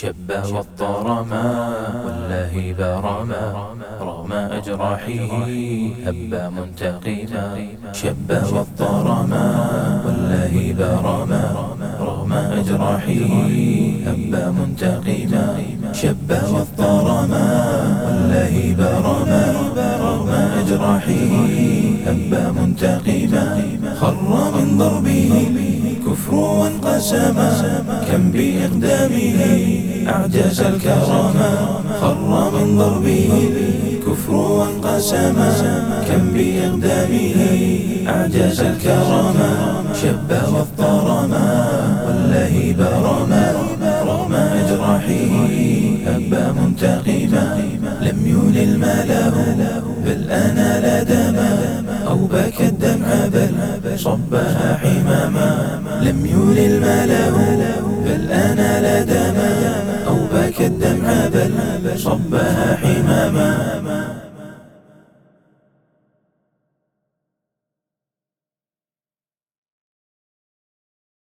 شب والطرما واللهيب رمى رغم أجراحه هب منتقما. شب والطرما واللهيب رمى رغم أجراحه هب منتقما. شب والطرما واللهيب رمى رغم أجراحه هب منتقما. خر من ضربه كفر وانقسما كم بإقدامه أعجز الكرما خر من ضربه كفر وانقسما كم بإقدامه أعجز الكرما شب واضطرما واللهيب رمى رغم أجراحه هب منتقما لم ما له بل أنال دما أو بكى الدمع بل صبها حماما. لم ما له بل أنال دما أو بكى الدمع بل صبها حماما.